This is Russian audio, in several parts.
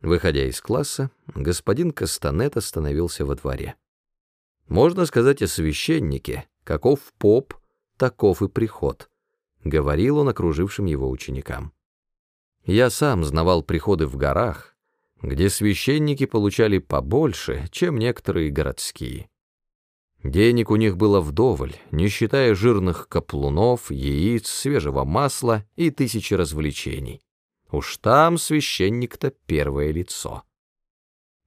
Выходя из класса, господин Кастанет остановился во дворе. «Можно сказать о священнике, каков поп, таков и приход», — говорил он окружившим его ученикам. «Я сам знавал приходы в горах, где священники получали побольше, чем некоторые городские. Денег у них было вдоволь, не считая жирных каплунов, яиц, свежего масла и тысячи развлечений. Уж там священник-то первое лицо.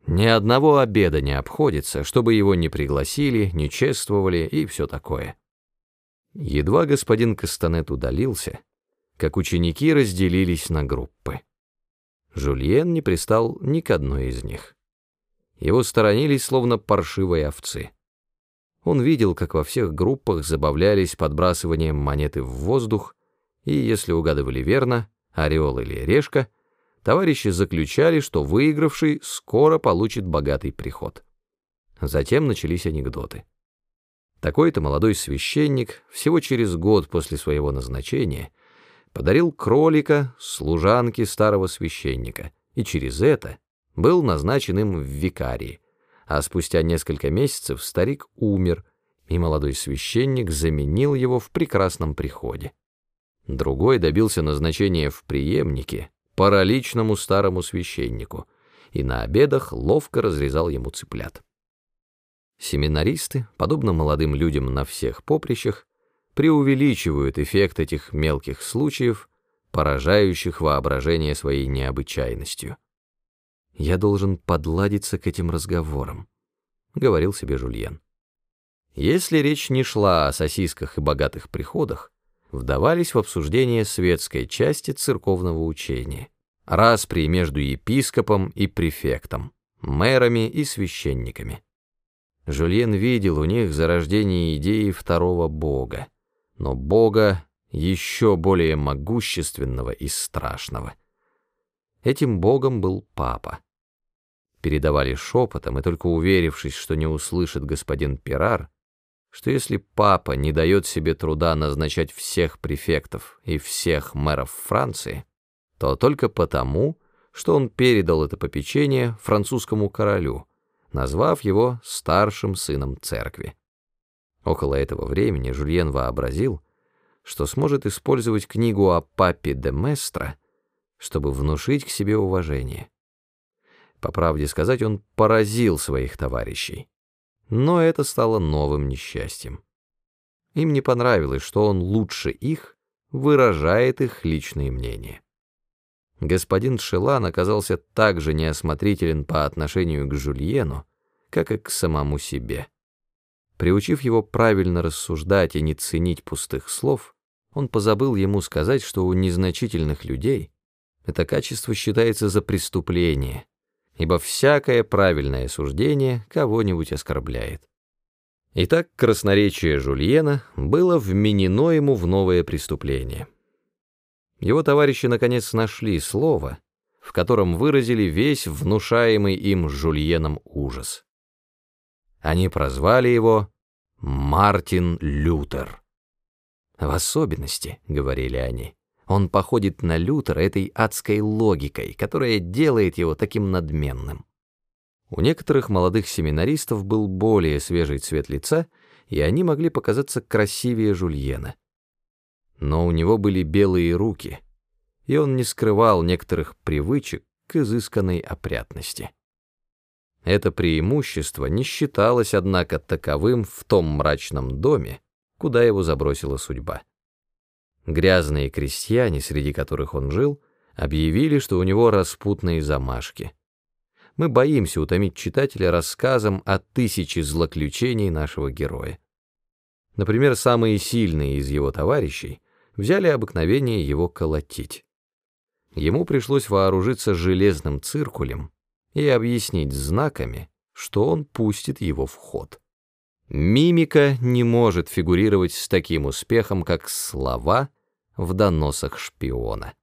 Ни одного обеда не обходится, чтобы его не пригласили, не чествовали и все такое. Едва господин Кастанет удалился, как ученики разделились на группы. Жульен не пристал ни к одной из них. Его сторонились, словно паршивые овцы. Он видел, как во всех группах забавлялись подбрасыванием монеты в воздух, и, если угадывали верно, орел или решка, товарищи заключали, что выигравший скоро получит богатый приход. Затем начались анекдоты. Такой-то молодой священник всего через год после своего назначения подарил кролика служанке старого священника, и через это был назначен им в викарии, а спустя несколько месяцев старик умер, и молодой священник заменил его в прекрасном приходе. Другой добился назначения в преемнике параличному старому священнику и на обедах ловко разрезал ему цыплят. Семинаристы, подобно молодым людям на всех поприщах, преувеличивают эффект этих мелких случаев, поражающих воображение своей необычайностью. «Я должен подладиться к этим разговорам», — говорил себе Жульен. Если речь не шла о сосисках и богатых приходах, вдавались в обсуждение светской части церковного учения, распри между епископом и префектом, мэрами и священниками. Жюльен видел у них зарождение идеи второго бога, но бога еще более могущественного и страшного. Этим богом был папа. Передавали шепотом, и только уверившись, что не услышит господин Пирар, что если папа не дает себе труда назначать всех префектов и всех мэров Франции, то только потому, что он передал это попечение французскому королю, назвав его старшим сыном церкви. Около этого времени Жульен вообразил, что сможет использовать книгу о папе де Местро, чтобы внушить к себе уважение. По правде сказать, он поразил своих товарищей. Но это стало новым несчастьем. Им не понравилось, что он лучше их выражает их личные мнения. Господин Шелан оказался так же неосмотрителен по отношению к Жульену, как и к самому себе. Приучив его правильно рассуждать и не ценить пустых слов, он позабыл ему сказать, что у незначительных людей это качество считается за преступление, ибо всякое правильное суждение кого-нибудь оскорбляет. Итак, красноречие Жульена было вменено ему в новое преступление. Его товарищи наконец нашли слово, в котором выразили весь внушаемый им Жульеном ужас. Они прозвали его Мартин Лютер. В особенности, говорили они, он походит на Лютера этой адской логикой, которая делает его таким надменным. У некоторых молодых семинаристов был более свежий цвет лица, и они могли показаться красивее Жульена. Но у него были белые руки, и он не скрывал некоторых привычек к изысканной опрятности. Это преимущество не считалось, однако, таковым в том мрачном доме, куда его забросила судьба. Грязные крестьяне, среди которых он жил, объявили, что у него распутные замашки. Мы боимся утомить читателя рассказом о тысяче злоключений нашего героя. Например, самые сильные из его товарищей взяли обыкновение его колотить. Ему пришлось вооружиться железным циркулем и объяснить знаками, что он пустит его в ход. Мимика не может фигурировать с таким успехом, как слова в доносах шпиона.